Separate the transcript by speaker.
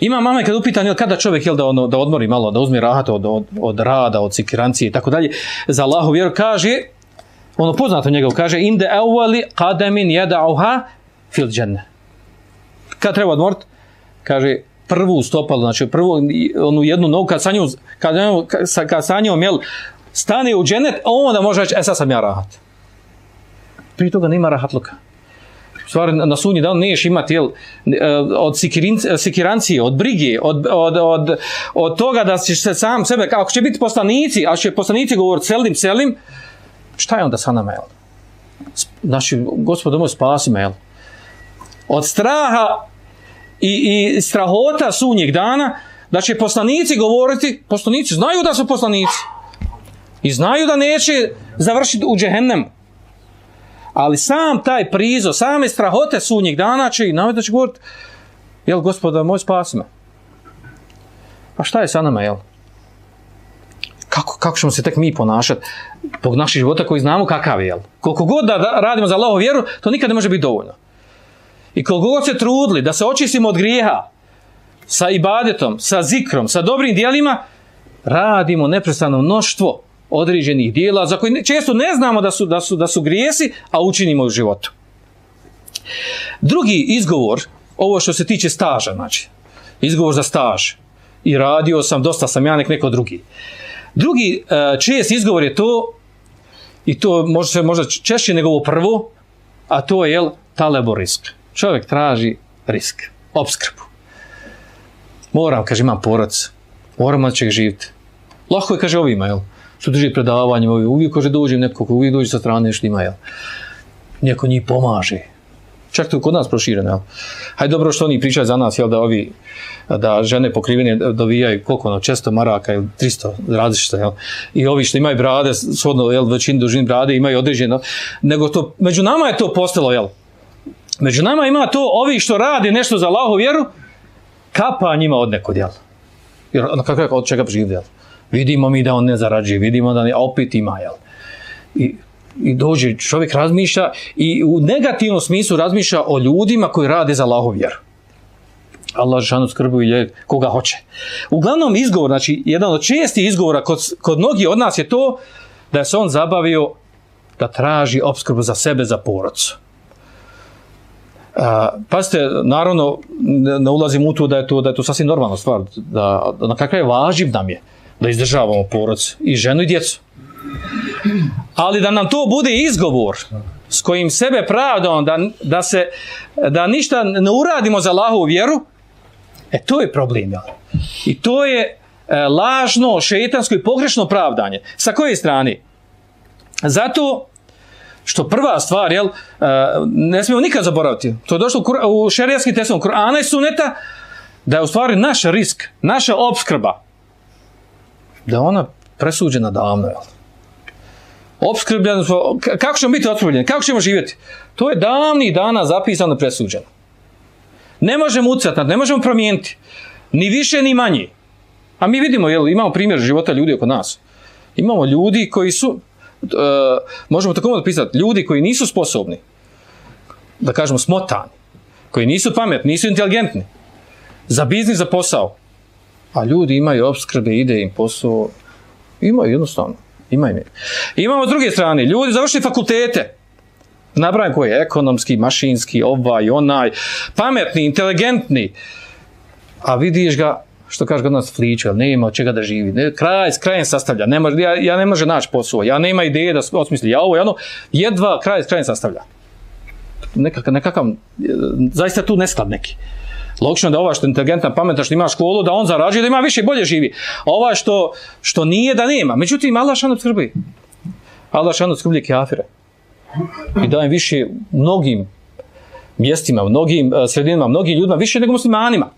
Speaker 1: Ima mama kad upitan jel kada čovjek jel da ono da odmori malo, da uzme rahat od, od, od rada, od sikirancije i tako dalje, za Allahu vjeru kaže ono poznato njega kaže inde awali qadamin yad'uha fil janna. Kad treba odmoriti? Kaže prvu stopalu, znači prvu onu jednu nogu kad sa njom kad, kad sa njom jel stane u dženet, onda može reći, e sad sam ja rahat. Prije toga nema rahatluka stvari na sunji dan neš imati jel, od sikirancije, od brige, od, od, od, od toga da ćeš se sam sebe, ako će biti poslanici, a će poslanici govoriti selim, selim, šta je onda sa nama, jel? Naši, gospod moj, spasi me, jel? Od straha i, i strahota sunnjeg dana, da će poslanici govoriti, poslanici znaju da su poslanici. I znaju da neće završiti u džehennemu ali sam taj prizo, same strahote sunnjeg dana će i navedno će govoriti, jel gospoda moj spasi me. A šta je sa nama, jel? Kako, kako ćemo se tek mi ponašati zbog naših života koji znamo kakav je, jel? Koliko god da radimo za Allahovu vjeru, to nikad ne može biti dovoljno. I koliko god se trudili da se očistimo od grijeha sa ibadetom, sa zikrom, sa dobrim dijelima, radimo neprestano mnoštvo određenih dijela za koje često ne znamo da su, da su, da su grijesi, a učinimo u životu. Drugi izgovor, ovo što se tiče staža, znači, izgovor za staž, i radio sam, dosta sam ja, nek neko drugi. Drugi e, čest izgovor je to, i to može se možda češće nego ovo prvo, a to je, jel, talebo risk. Čovjek traži risk, obskrbu. Moram, kaže, imam porac, moram će živjeti. Lako je, kaže, ovima, jel? Što drži predavanje, uvijek kaže dođe neko, uvijek dođe sa strane što ima, jel? Neko njih pomaže. Čak to kod nas prošireno, jel? Hajde dobro što oni pričaju za nas, jel, da ovi, da žene pokrivene dovijaju koliko ono, često maraka ili 300 različita, jel? I ovi što imaju brade, svodno, jel, većinu dužini brade imaju određeno, nego to, među nama je to postalo, jel? Među nama ima to, ovi što radi nešto za Allahu vjeru, kapa njima od nekod, jel? Jer, ono, kako, od čega živi, jel? Vidimo mi da on ne zarađuje, vidimo da opet ima, jel? I, I dođe, čovjek razmišlja i u negativnom smislu razmišlja o ljudima koji rade za Allahov vjeru. Allah žanu skrbuje koga hoće. Uglavnom izgovor, znači jedan od čestih izgovora kod, kod mnogih od nas je to da se on zabavio da traži obskrbu za sebe, za porodcu. Pazite, naravno, ne ulazim u to da je to, da je to sasvim normalna stvar, da na kakav je važiv nam je da izdržavamo porod i ženu i djecu. Ali da nam to bude izgovor s kojim sebe pravdamo da, da, se, da ništa ne uradimo za Allahovu vjeru, e to je problem. Jel? I to je e, lažno, šetansko i pogrešno pravdanje. Sa koje strane? Zato što prva stvar, jel, e, ne smijemo nikad zaboraviti, to je došlo u, šerijaskim testom Kur'ana i Suneta, da je u stvari naš risk, naša obskrba, da ona presuđena davno, jel? Obskrbljeno smo, kako ćemo biti otprbljeni, kako ćemo živjeti? To je davni dana zapisano i presuđeno. Ne možemo ucati, ne možemo promijeniti. Ni više, ni manje. A mi vidimo, jel, imamo primjer života ljudi oko nas. Imamo ljudi koji su, uh, možemo tako da pisati, ljudi koji nisu sposobni, da kažemo smotani, koji nisu pametni, nisu inteligentni, za biznis, za posao, a ljudi imaju obskrbe, ide im posao, imaju jednostavno, imaju. Imamo s druge strane, ljudi završili fakultete, nabrajam koji je, ekonomski, mašinski, ovaj, onaj, pametni, inteligentni, a vidiš ga, što kaže kod nas fliče, ali nema od čega da živi, kraj s krajem sastavlja, ne može, ja, ja ne može naći posao, ja nema ideje da osmisli, ja ovo, ja ono, jedva kraj s krajem sastavlja. Nekakav, nekakav, zaista tu nesklad neki. Logično da ova što je inteligentan, pametan, što ima školu, da on zarađuje, da ima više i bolje živi. Ova što, što nije, da nema. Međutim, Allah šanu skrbi. Allah šanu skrbi kafire. I daje više mnogim mjestima, mnogim uh, sredinama, mnogim ljudima, više nego muslimanima.